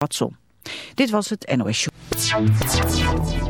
Watson. Dit was het NOS Show.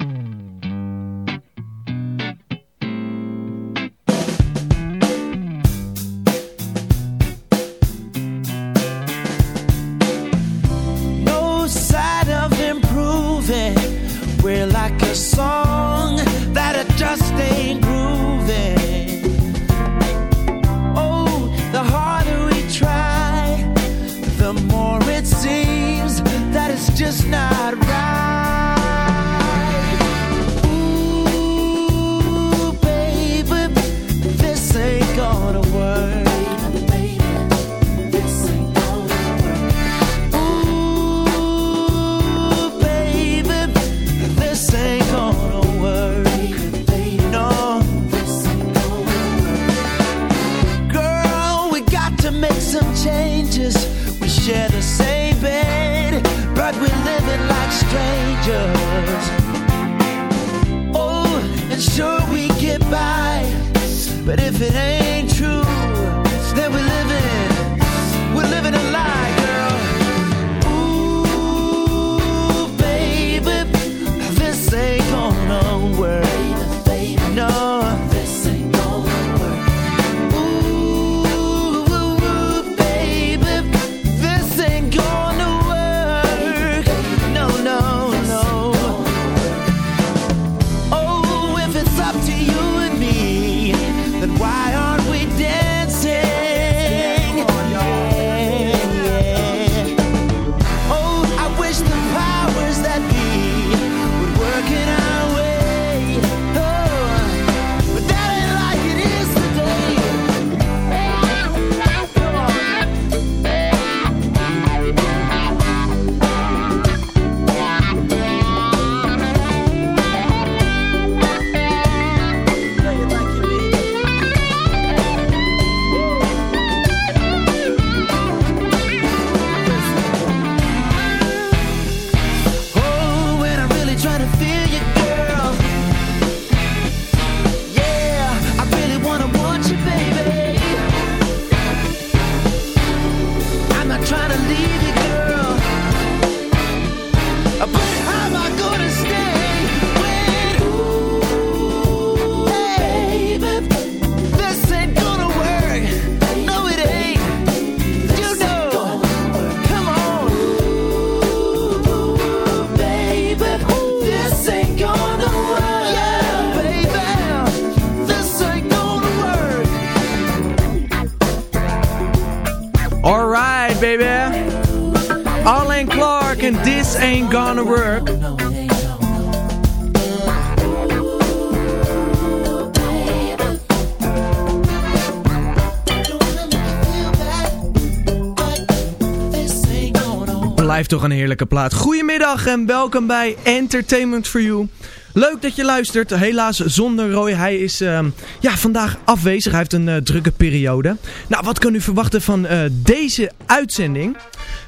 Toch een heerlijke plaat. Goedemiddag en welkom bij Entertainment for You. Leuk dat je luistert. Helaas zonder Roy. Hij is ehm, ja, vandaag afwezig. Hij heeft een eh, drukke periode. Nou, wat kan u verwachten van eh, deze uitzending?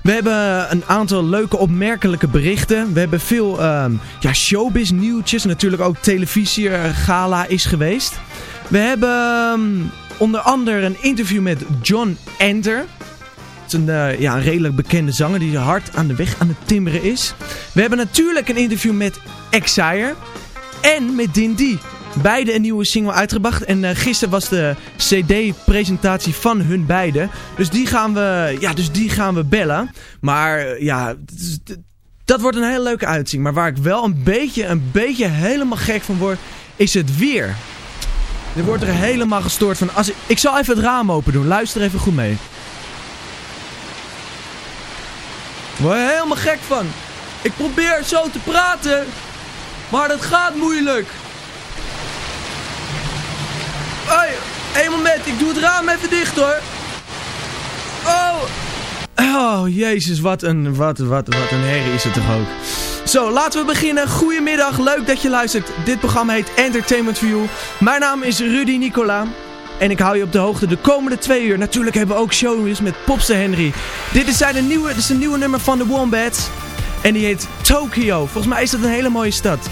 We hebben een aantal leuke opmerkelijke berichten. We hebben veel ehm, ja, showbiz nieuwtjes. Natuurlijk ook televisie eh, gala is geweest. We hebben ehm, onder andere een interview met John Enter. Een, eh, ja, redelijk bekende zanger die hard aan de weg aan het timmeren is. We hebben natuurlijk een interview met Exire en met Dindy. Beide een nieuwe single uitgebracht. En uh, gisteren was de cd-presentatie van hun beiden. Dus die gaan we, ja, dus die gaan we bellen. Maar uh, ja, dat wordt een hele leuke uitzien. Maar waar ik wel een beetje, een beetje helemaal gek van word, is het weer. Er wordt er helemaal gestoord van. Als ik, ik zal even het raam open doen. Luister even goed mee. Ik word er helemaal gek van. Ik probeer zo te praten. Maar dat gaat moeilijk. Hoi, één moment. Ik doe het raam even dicht hoor. Oh. Oh, jezus. Wat een, wat, wat, wat een herrie is het toch ook. Zo, laten we beginnen. Goedemiddag, leuk dat je luistert. Dit programma heet Entertainment for You. Mijn naam is Rudy Nicola. En ik hou je op de hoogte de komende twee uur. Natuurlijk hebben we ook shownieuws met Popster Henry. Dit is, zijn nieuwe, dit is een nieuwe nummer van de Wombats. En die heet Tokyo. Volgens mij is dat een hele mooie stad.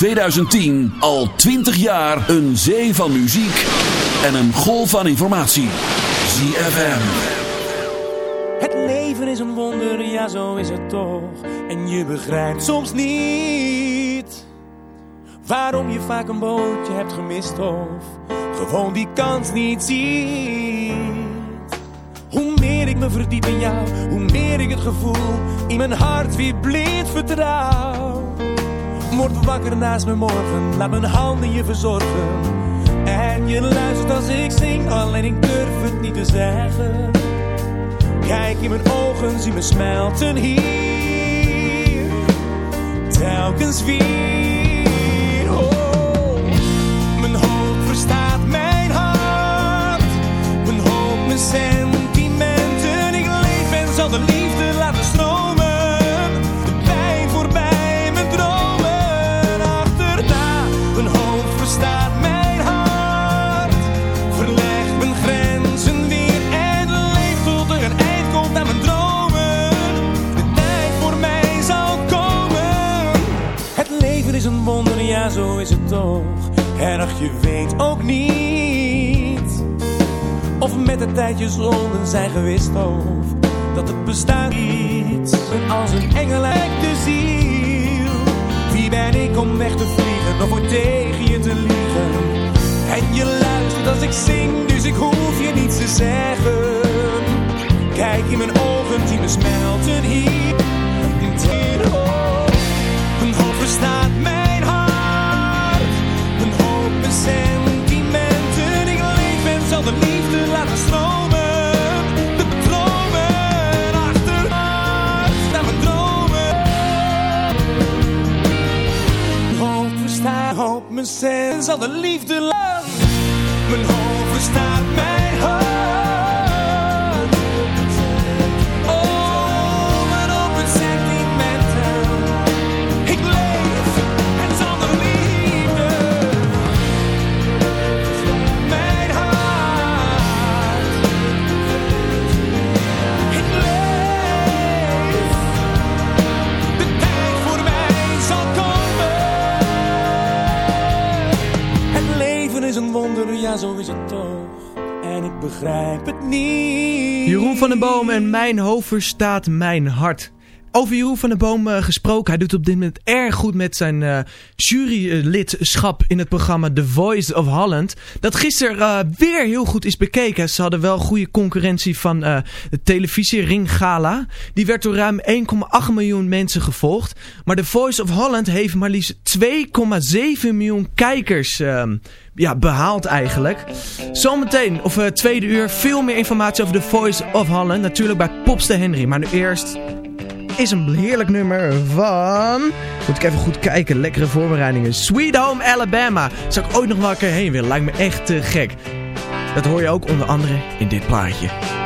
2010 al 20 jaar een zee van muziek en een golf van informatie. ZFM. Het leven is een wonder, ja zo is het toch. En je begrijpt soms niet waarom je vaak een bootje hebt gemist of gewoon die kans niet ziet. Hoe meer ik me verdiep in jou, hoe meer ik het gevoel in mijn hart weer blind vertrouw. Word wakker naast me morgen, laat mijn handen je verzorgen. En je luistert als ik zing, alleen ik durf het niet te zeggen. Kijk in mijn ogen, zie me smelten hier. Telkens weer. Zo is het toch. Ach, je weet ook niet of met de tijd je zonden zijn gewist of dat het bestaat niet. Als een engel lijkt de ziel. Wie ben ik om weg te vliegen of voor tegen je te liegen? En je luistert als ik zing, dus ik hoef je niets te zeggen. Kijk in mijn ogen, zie me smelten hier. In het hoop verstaat mijn zal de liefde laten stromen. De dromen achteruit naar mijn dromen. Hoop verstaat, hoop mijn sen zal de liefde laten. Ja zo is het toch. En ik begrijp het niet. Jeroen van den Boom en Mijn hoofd verstaat mijn hart. Over Jeroen van den Boom eh, gesproken. Hij doet op dit moment erg goed met zijn eh, jurylidschap in het programma The Voice of Holland. Dat gisteren eh, weer heel goed is bekeken. Ze hadden wel goede concurrentie van de televisie Ring Gala. Die werd door ruim 1,8 miljoen mensen gevolgd. Maar The Voice of Holland heeft maar liefst 2,7 miljoen kijkers ehm, ja, behaald eigenlijk. Zometeen, of eh, tweede uur, veel meer informatie over The Voice of Holland. Natuurlijk bij Popste Henry. Maar nu eerst is een heerlijk nummer van... Moet ik even goed kijken. Lekkere voorbereidingen. Sweet Home Alabama. Zou ik ooit nog wel een keer heen willen. Lijkt me echt te gek. Dat hoor je ook onder andere in dit plaatje.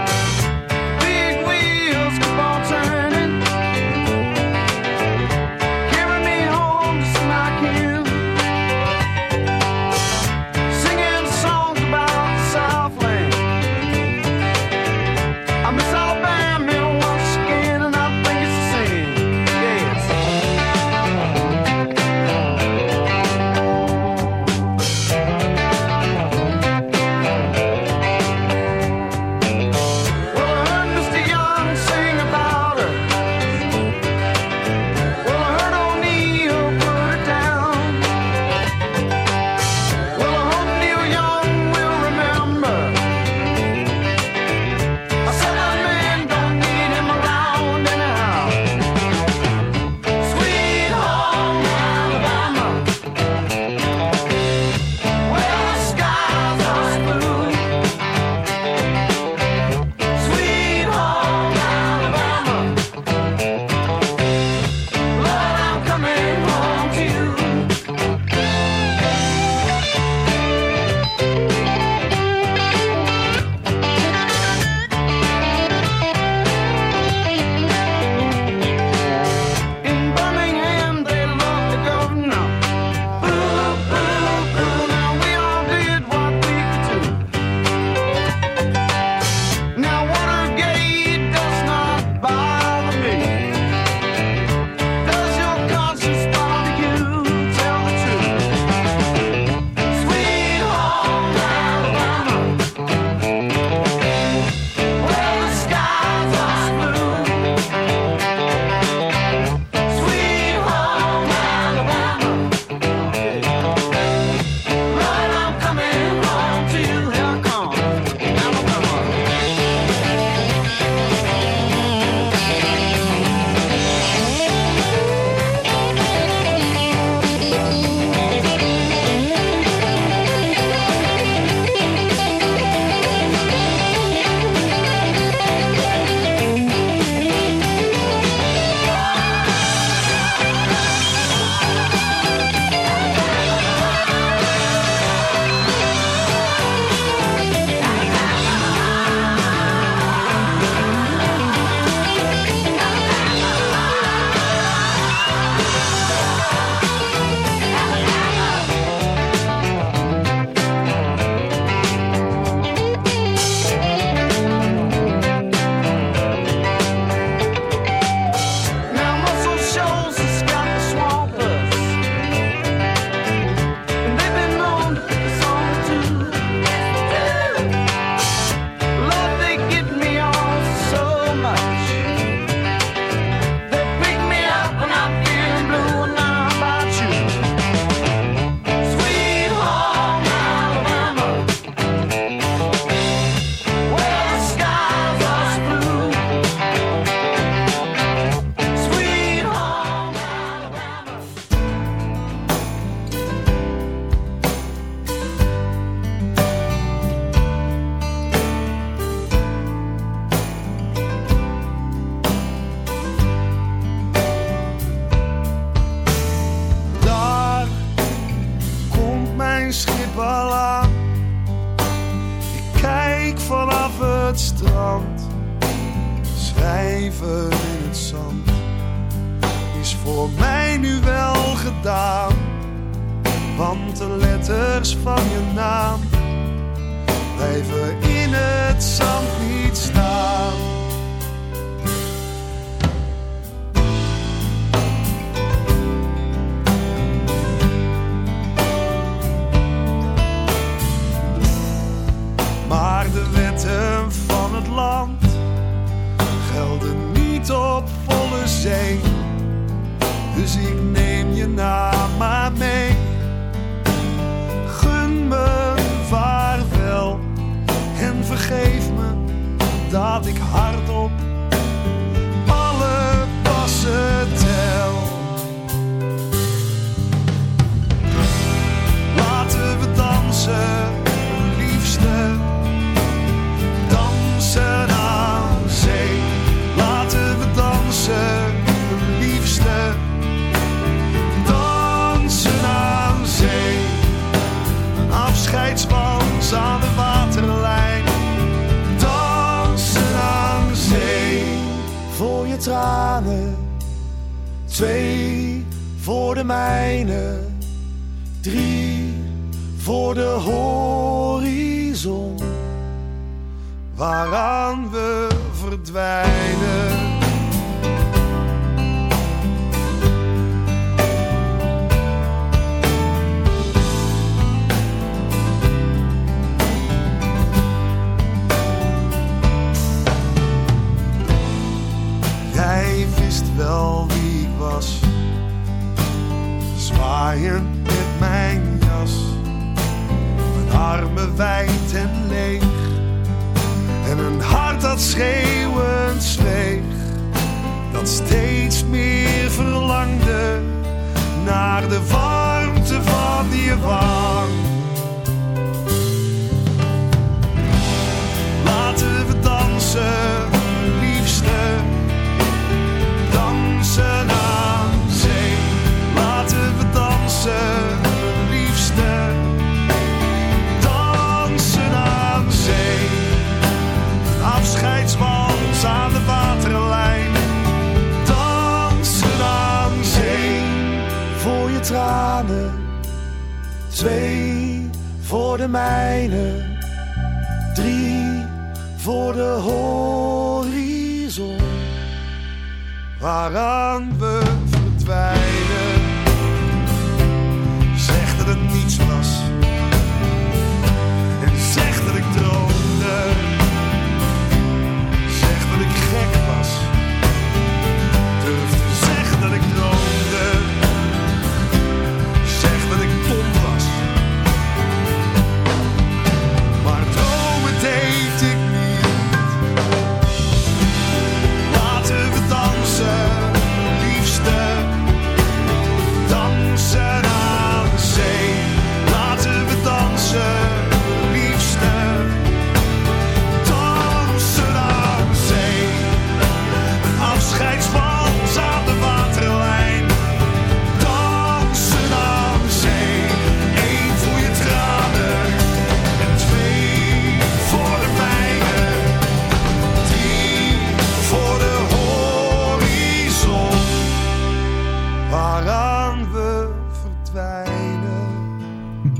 waaraan we verdwijnen.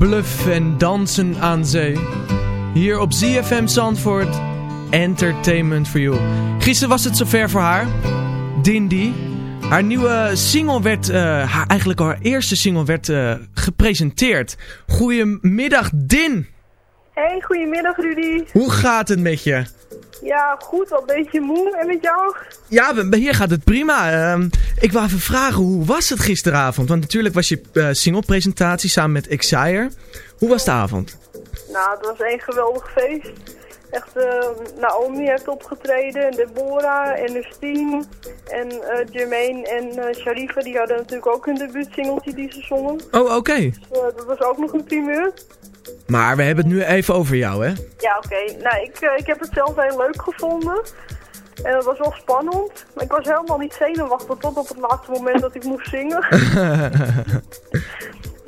bluff en dansen aan zee. Hier op ZFM Zandvoort, Entertainment for You. Gisteren was het zover voor haar, Dindy. Haar nieuwe single werd, uh, haar, eigenlijk haar eerste single werd uh, gepresenteerd. Goedemiddag Din! Hey, goedemiddag Rudy. Hoe gaat het met je? Ja, goed. Al een beetje moe. En met jou? Ja, hier gaat het prima. Ehm, ik wou even vragen, hoe was het gisteravond? Want natuurlijk was je uh, singlepresentatie samen met Exire. Hoe was de avond? Nou, het was een geweldig feest. Echt, uh, Naomi heeft opgetreden, en Deborah en Justine en uh, Jermaine en eh, Sharifa. Die hadden natuurlijk ook hun debuutsingeltje die ze zongen. Oh, oké. Dus, dat was ook nog een primeur. Maar we hebben het nu even over jou, hè? Ja, oké. Nou, ik, eh, ik heb het zelf heel leuk gevonden. En het was wel spannend. Maar ik was helemaal niet zenuwachtig tot op het laatste moment dat ik moest zingen.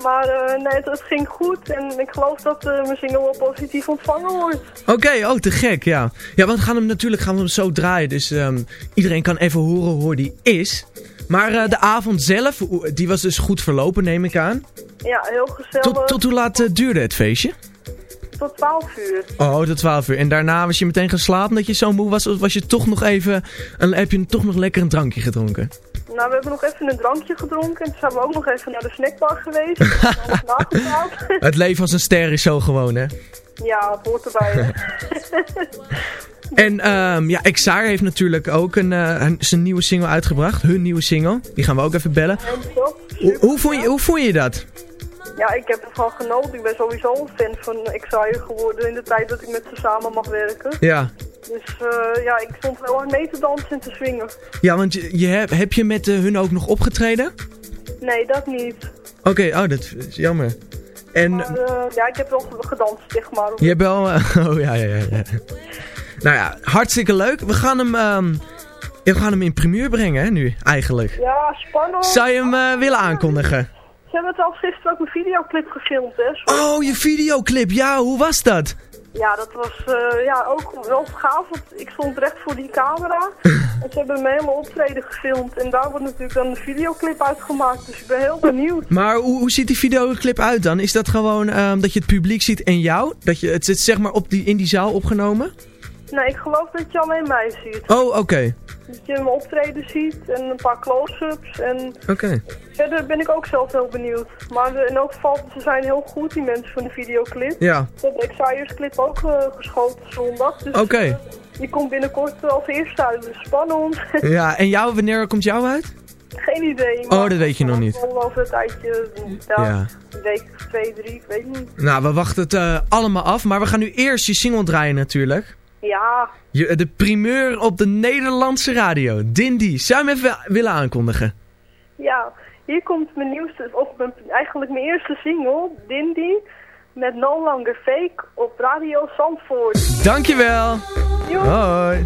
maar eh, nee, het, ging goed en ik geloof dat uh, mijn zingen wel positief ontvangen wordt. Oké, okay, oh te gek, ja. Ja, want we gaan hem natuurlijk gaan we hem zo draaien. Dus ehm, iedereen kan even horen hoe die is. Maar de avond zelf, die was dus goed verlopen neem ik aan. Ja, heel gezellig. Tot, tot hoe laat eh, duurde het feestje? Tot 12 uur. Oh, tot 12 uur. En daarna was je meteen geslapen dat je zo moe was? Of was je toch nog even, een, heb je toch nog lekker een drankje gedronken? Nou, we hebben nog even een drankje gedronken en toen zijn we ook nog even naar de snackbar geweest. en. Het leven als een ster is zo gewoon, hè? ja, het hoort erbij. En ehm ja, Exar heeft natuurlijk ook een, eh, een- zijn nieuwe single uitgebracht. Hun nieuwe single. Die gaan we ook even bellen. Hoe, hoe, vond, je, hoe vond je dat? Ja, ik heb ervan genoten. Ik ben sowieso een fan van Exile geworden in de tijd dat ik met ze samen mag werken. Ja. Dus eh, ja, ik stond wel aan mee te dansen en te swingen. Ja, want je, je heb, heb je met eh, hun ook nog opgetreden? Nee, dat niet. Oké, oh, dat is jammer. En Maar eh, ja, ik heb wel gedanst, zeg maar. je hebt wel... oh, ja, ja, ja, ja. Nou ja, hartstikke leuk. We gaan hem, ehm, we gaan hem in primeur brengen, hè, nu, eigenlijk. Ja, spannend. Zou je hem willen aankondigen? Hebben het al gisteren ook een videoclip gefilmd, hè. Oh, je videoclip. Ja, hoe was dat? Ja, dat was eh, ja, ook wel gaaf, want ik stond recht voor die camera. en ze hebben mijn hele optreden gefilmd. En daar wordt natuurlijk dan de videoclip uitgemaakt. Dus ik ben heel benieuwd. Maar hoe, hoe ziet die videoclip uit dan? Is dat gewoon ehm, dat je het publiek ziet en jou? Dat je, het zit zeg maar op die, in die zaal opgenomen? Nee, ik geloof dat je alleen mij ziet. Oh, oké. Dat je mijn optreden ziet en een paar close-ups. En Oké. verder ben ik ook zelf heel benieuwd. Maar eh, in elk geval, ze zijn heel goed, die mensen van de videoclip. Ja. Ze hebben Exires clip ook eh, geschoten zondag. Dus Oké. eh, die komt binnenkort als eerste uit. Dus spannend. Ja, en jou, wanneer komt jou uit? Geen idee. Oh, dat weet je nog niet. Wel over een tijdje, ja, Ja. een week twee, drie, ik weet niet. Nou, we wachten het allemaal af. Maar we gaan nu eerst je single draaien natuurlijk. Ja, Je, de primeur op de Nederlandse radio. Dindy, zou je hem even willen aankondigen? ja. Hier komt mijn nieuwste, of mijn, eigenlijk mijn eerste single, Dindy, met No Longer Fake op Radio Zandvoort. Dankjewel. Joep. Hoi.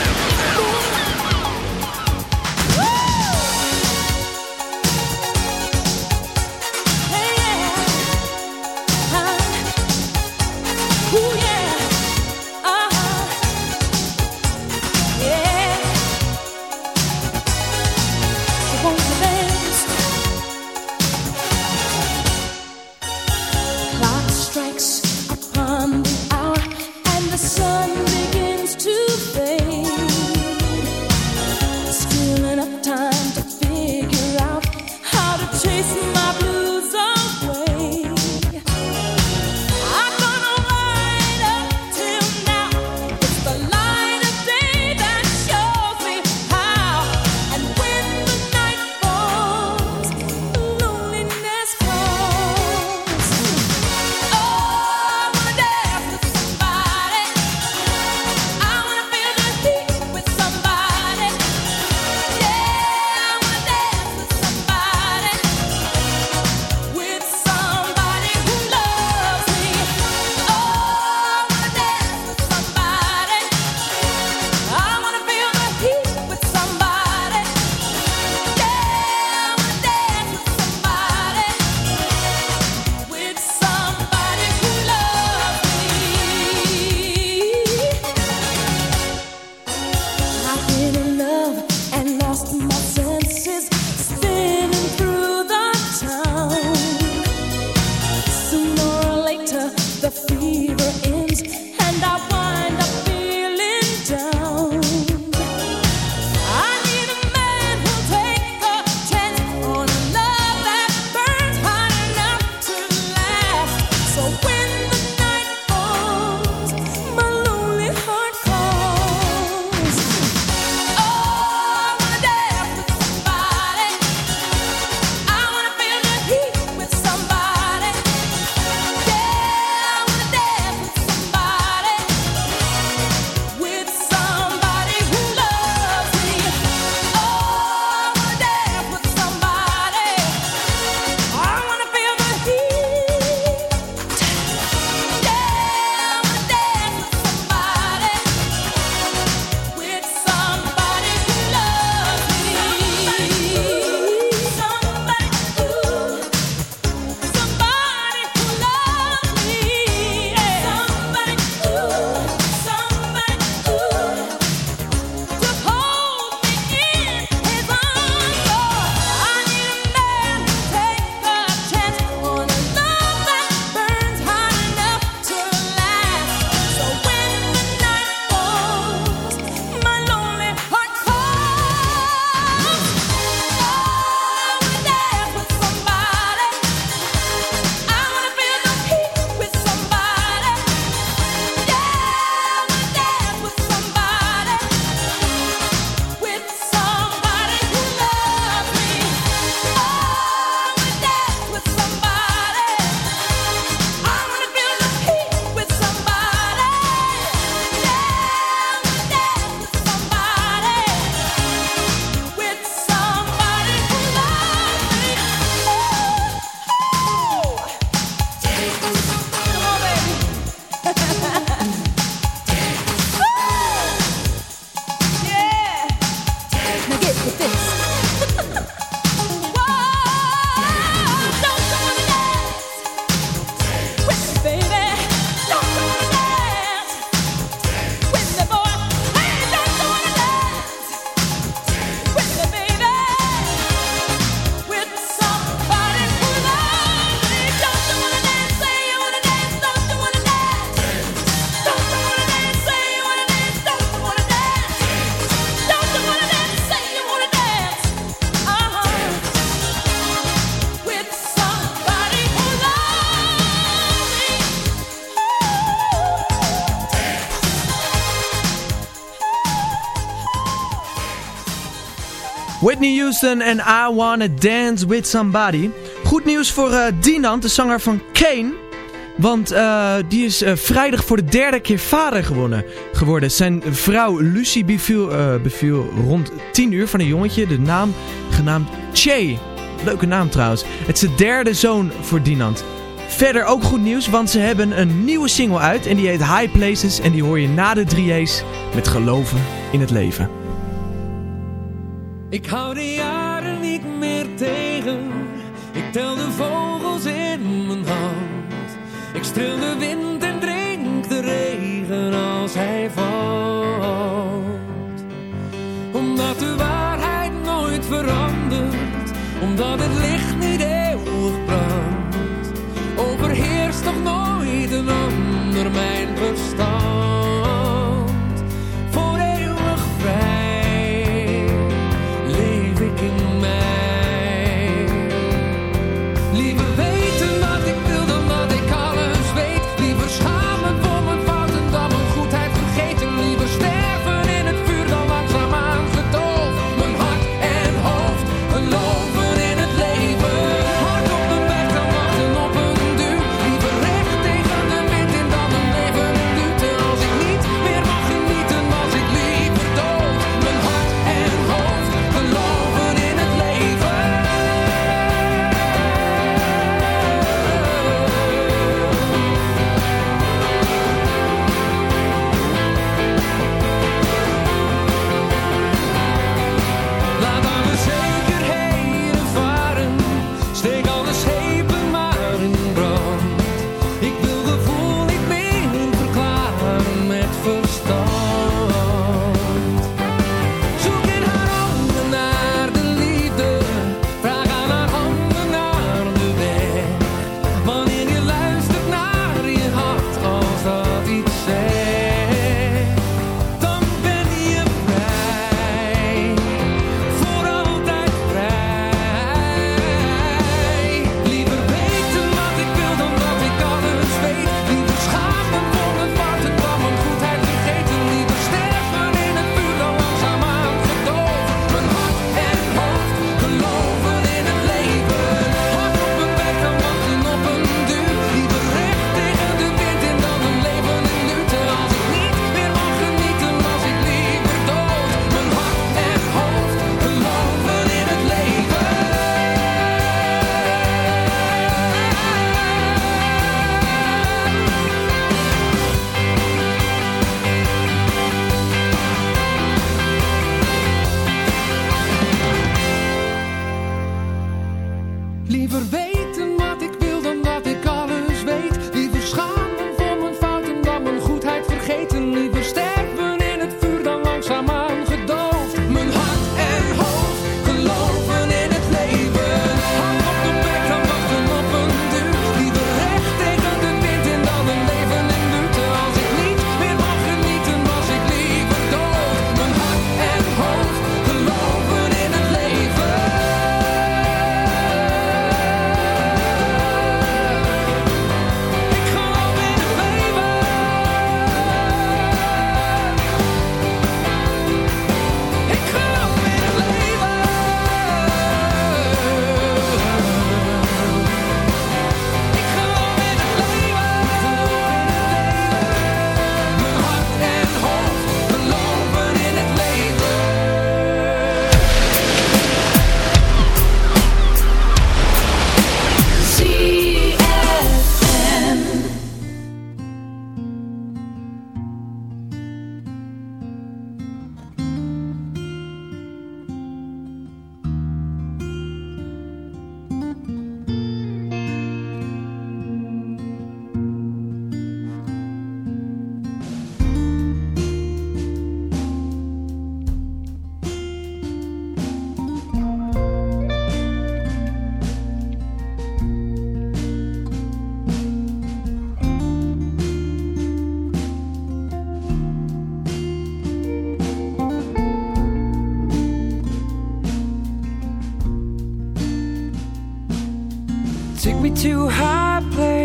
Houston en I Wanna Dance With Somebody. Goed nieuws voor uh, de zanger van Kane. Want eh, die is eh, vrijdag voor de derde keer vader geworden. Zijn vrouw Lucy beviel, rond 10 uur van een jongetje, de naam genaamd Che. Leuke naam trouwens. Het is de derde zoon voor Dinant. Verder ook goed nieuws, want ze hebben een nieuwe single uit en die heet High Places. En die hoor je na de 3A's met geloven in het leven. Ik hou de jaren niet meer tegen. Ik tel de vogels in mijn hand. Ik streel de wind en drink de regen als hij valt. Omdat de waarheid nooit verandert. Omdat het licht niet eeuwig brandt. Overheerst toch nooit een ander mijn verstand. Liever weg.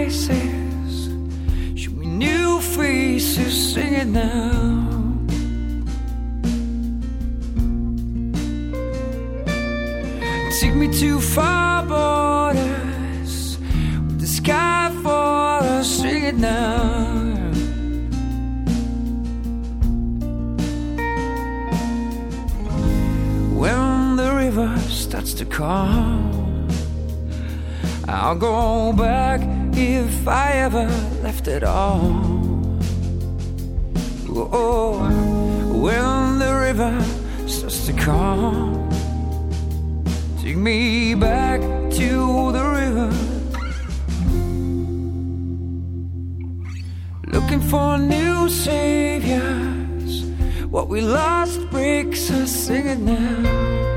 faces. Show me new faces, sing it now. Take me to far borders with the sky for us, sing it now. When the river starts to calm, I'll go back if I ever left at all. Oh, when the river starts to calm, take me back to the river. Looking for new saviors. What we lost breaks us singing now.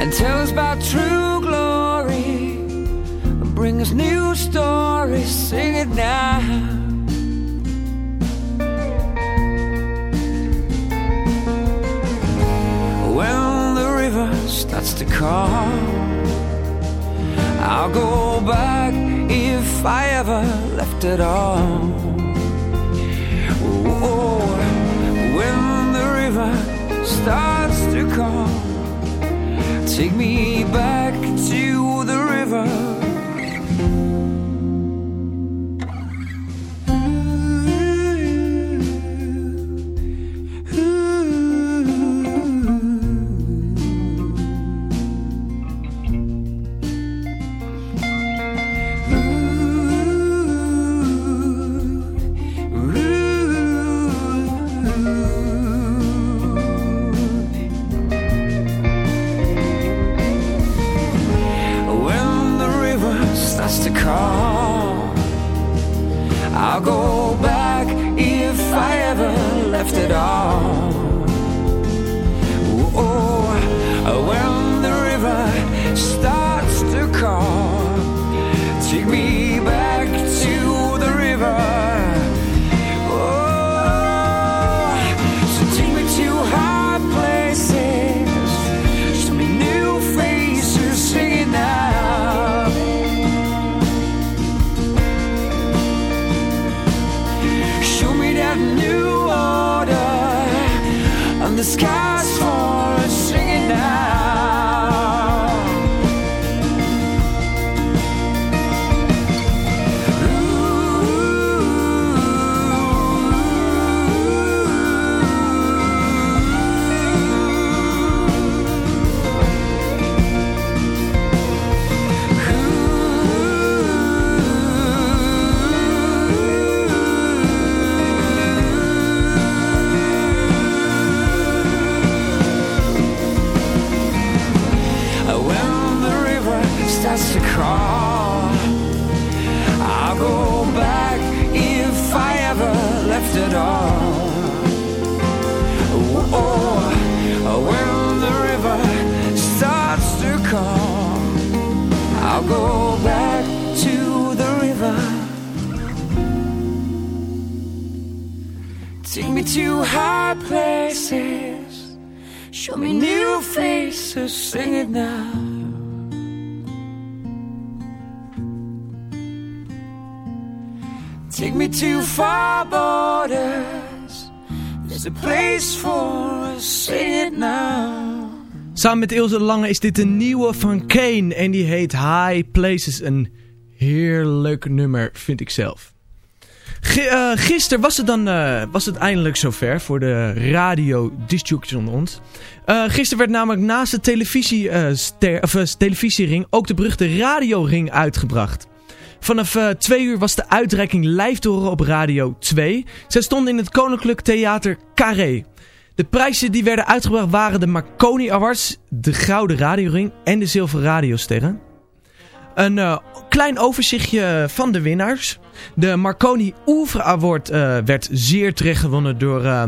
And tell us about true glory. Bring us new stories, sing it now. When the river starts to call, I'll go back if I ever left at all. Oh, when the river starts to call. Take me back Show me new faces, sing it now. Take me to far borders. There's a place for us, sing it now. Samen met Ilse Lange is dit een nieuwe van Kane. En die heet High Places. Een heerlijk nummer, vind ik zelf. Eh, gisteren was het dan eh, was het eindelijk zover voor de radio discjockeys onder ons. Eh gisteren werd namelijk naast de televisie, ster, of, televisiering ook de beruchte radioring uitgebracht. Vanaf twee uur was de uitreiking live horen op Radio 2. Zij stonden in het Koninklijk Theater Carré. De prijzen die werden uitgebracht waren de Marconi Awards, de Gouden Radioring en de Zilveren Radiosterren. Een eh, klein overzichtje van de winnaars. De Marconi Oeuvre Award eh, werd zeer terecht gewonnen door uh,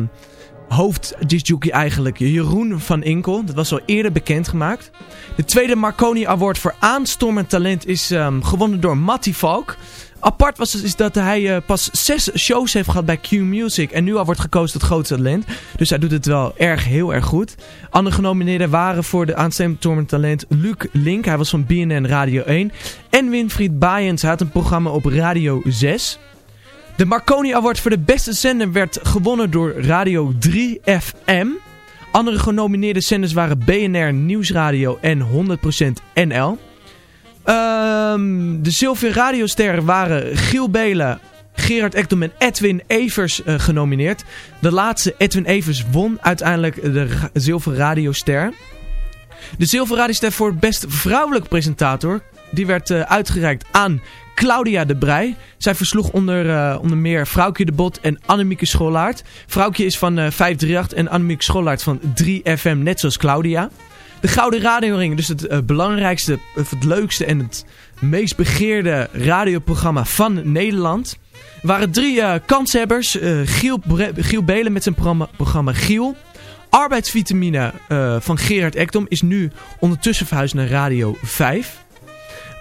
hoofddisjockey eigenlijk Jeroen van Inkel. Dat was al eerder bekendgemaakt. De tweede Marconi Award voor aanstormend talent is ehm, gewonnen door Matty Valk. Apart was is dat hij eh, pas zes shows heeft gehad bij Q Music. En nu al wordt gekozen tot grootste talent. Dus hij doet het wel erg, heel erg goed. Andere genomineerden waren voor de aanstormend talent Luc Link. Hij was van BNN Radio 1. En Winfried Baaiens. Had een programma op Radio 6. De Marconi Award voor de beste zender werd gewonnen door Radio 3 FM. Andere genomineerde zenders waren BNR Nieuwsradio en 100% NL. Ehm, de zilveren radiosterren waren Giel Belen, Gerard Ekdom en Edwin Evers eh, genomineerd. De laatste, Edwin Evers, won uiteindelijk de ra- zilveren radioster. De zilveren radioster voor best vrouwelijk presentator. Die werd eh, uitgereikt aan Claudia de Brij. Zij versloeg onder, eh, onder meer Vrouwtje de Bot en Annemieke Scholaert. Vrouwtje is van eh 538 en Annemieke Scholaert van 3FM, net zoals Claudia. De Gouden Radioring, dus het eh, belangrijkste, of het leukste en het meest begeerde radioprogramma van Nederland. Er waren drie eh, kanshebbers. eh, Giel, Giel Belen met zijn programma, programma Giel. Arbeidsvitamine van Gerard Ekdom is nu ondertussen verhuisd naar Radio 5.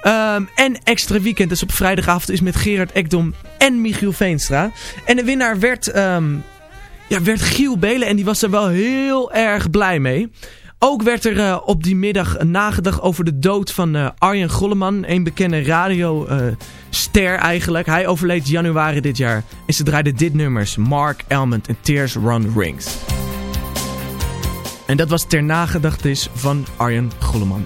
Ehm, en Extra Weekend, dus op vrijdagavond, is met Gerard Ekdom en Michiel Veenstra. En de winnaar werd, ehm, ja, werd Giel Belen en die was er wel heel erg blij mee. Ook werd er eh, op die middag nagedacht over de dood van eh, Arjen Golleman, een bekende radioster eigenlijk. Hij overleed januari dit jaar en ze draaiden dit nummers, Mark Elmond en Tears Run Rings. En dat was ter nagedachtenis van Arjen Golleman.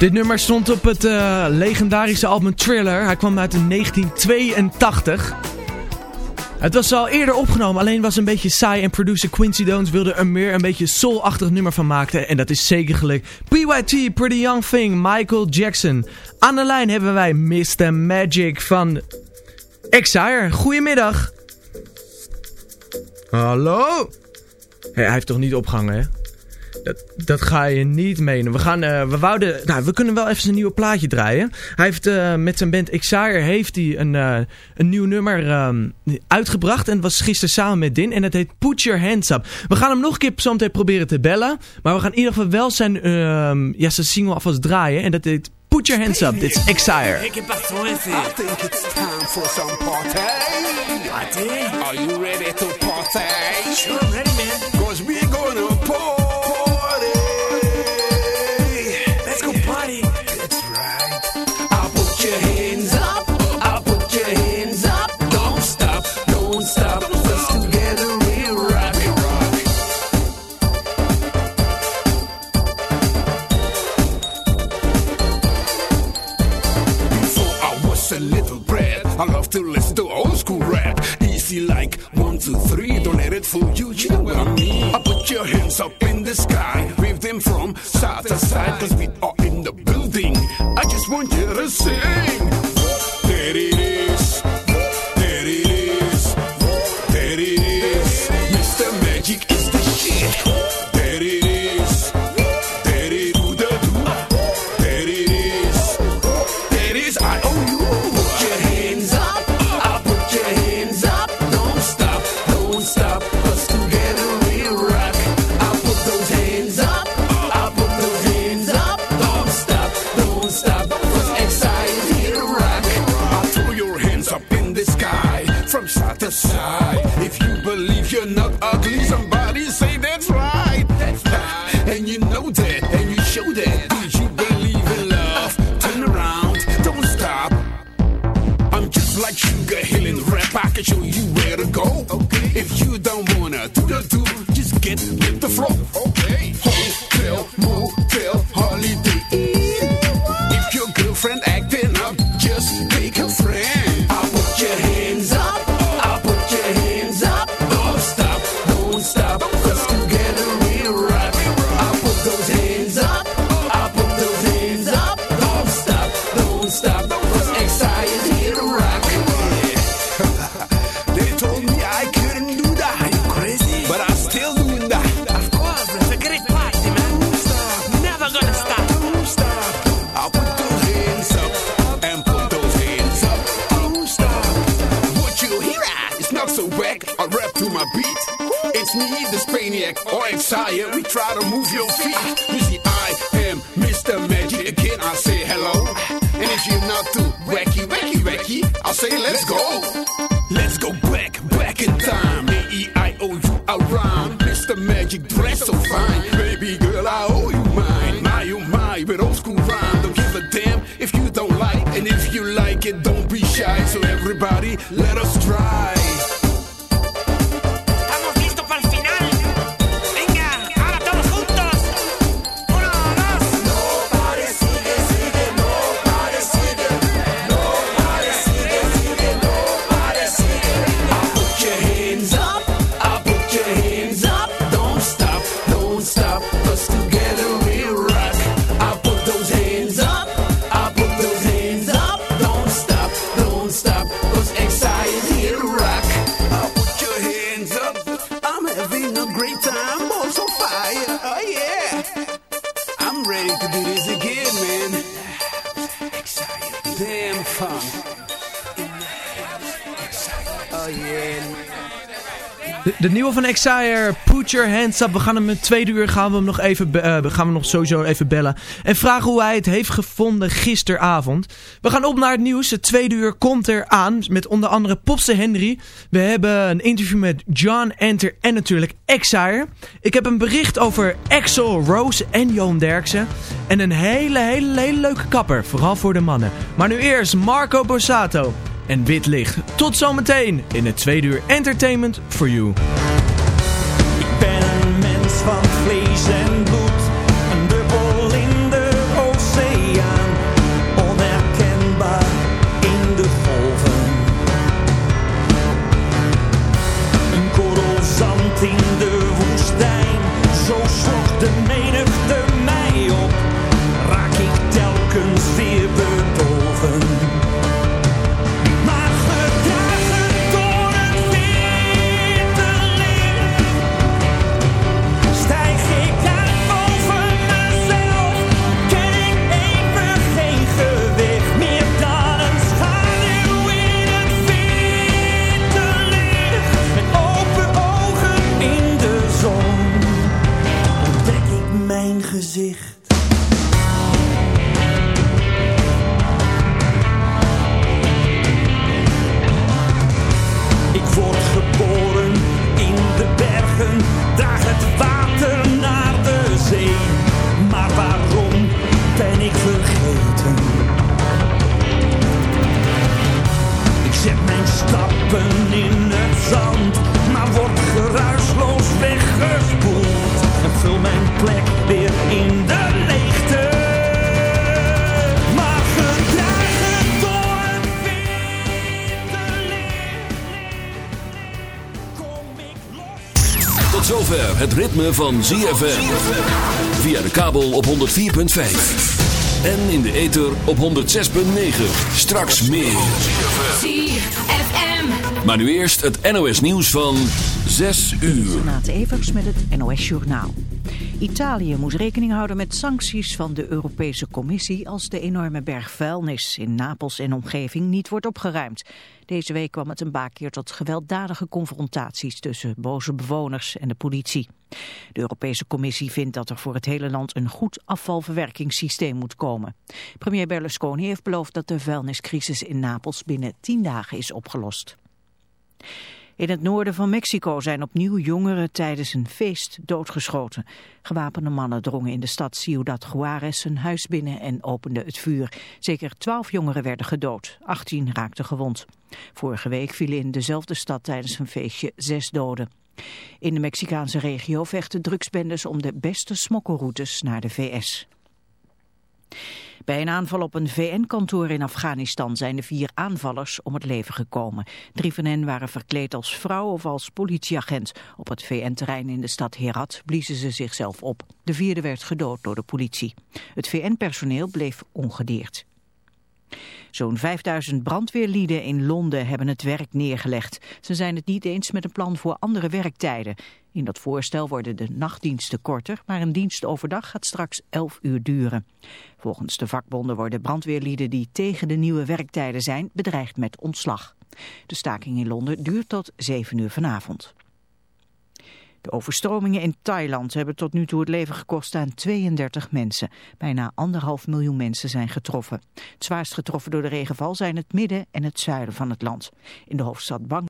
Dit nummer stond op het eh, legendarische album Thriller. Hij kwam uit in 1982. Het was al eerder opgenomen, alleen was een beetje saai en producer Quincy Jones wilde er meer een beetje soul-achtig nummer van maken. En dat is zeker gelukt. PYT, Pretty Young Thing, Michael Jackson. Aan de lijn hebben wij Mr. Magic van Exire. Goedemiddag. Hallo? Hé, hij heeft toch niet opgehangen, hè? Dat, dat ga je niet menen. We, gaan, eh, we, wouden, nou, we kunnen wel even zijn nieuwe plaatje draaien. Hij heeft eh, met zijn band Exire heeft hij een, eh, een nieuw nummer ehm, uitgebracht. En het was gisteren samen met Din. En het heet Put Your Hands Up. We gaan hem nog een keer zo meteen proberen te bellen. Maar we gaan in ieder geval wel zijn, ehm, ja, zijn single alvast draaien. En dat heet Put Your Hands Up. Dit is Exire. I think it's time for some party. Party? Are you ready to party? Sure, ready, man. Cause we're gonna party. Try to move your feet. Exire, Put Your Hands Up. We gaan hem het tweede uur gaan we hem nog even eh, gaan we nog sowieso even bellen. En vragen hoe hij het heeft gevonden gisteravond. We gaan op naar het nieuws. Het tweede uur komt eraan met onder andere Popse Henry. We hebben een interview met John Enter en natuurlijk Exire. Ik heb een bericht over Axel Rose en Johan Derksen. En een hele, hele, hele leuke kapper. Vooral voor de mannen. Maar nu eerst Marco Borsato en Wit Licht. Tot zometeen in het tweede uur Entertainment for You. Ik word geboren in de bergen, draag het water naar de zee. Maar waarom ben ik vergeten? Ik zet mijn stappen in het zand, maar word geruisloos weggespoeld. En vul mijn plek weer in de leegte. Maar gedragen door een Tot zover het ritme van ZFM. Via de kabel op 104.5. En in de ether op 106.9. Straks meer. ZFM. Maar nu eerst het NOS nieuws van 6 uur. Renate Evers met het NOS Journaal. Italië moet rekening houden met sancties van de Europese Commissie als de enorme berg vuilnis in Napels en omgeving niet wordt opgeruimd. Deze week kwam het een paar keer tot gewelddadige confrontaties tussen boze bewoners en de politie. De Europese Commissie vindt dat er voor het hele land een goed afvalverwerkingssysteem moet komen. Premier Berlusconi heeft beloofd dat de vuilniscrisis in Napels binnen 10 dagen is opgelost. In het noorden van Mexico zijn opnieuw jongeren tijdens een feest doodgeschoten. Gewapende mannen drongen in de stad Ciudad Juarez een huis binnen en openden het vuur. Zeker twaalf jongeren werden gedood, 18 raakten gewond. Vorige week vielen in dezelfde stad tijdens een feestje zes doden. In de Mexicaanse regio vechten drugsbendes om de beste smokkelroutes naar de VS. Bij een aanval op een VN-kantoor in Afghanistan zijn de vier aanvallers om het leven gekomen. Drie van hen waren verkleed als vrouw of als politieagent. Op het VN-terrein in de stad Herat bliezen ze zichzelf op. De vierde werd gedood door de politie. Het VN-personeel bleef ongedeerd. Zo'n 5000 brandweerlieden in Londen hebben het werk neergelegd. Ze zijn het niet eens met een plan voor andere werktijden. In dat voorstel worden de nachtdiensten korter, maar een dienst overdag gaat straks 11 uur duren. Volgens de vakbonden worden brandweerlieden die tegen de nieuwe werktijden zijn bedreigd met ontslag. De staking in Londen duurt tot 7 uur vanavond. De overstromingen in Thailand hebben tot nu toe het leven gekost aan 32 mensen. Bijna anderhalf miljoen mensen zijn getroffen. Het zwaarst getroffen door de regenval zijn het midden en het zuiden van het land. In de hoofdstad Bangkok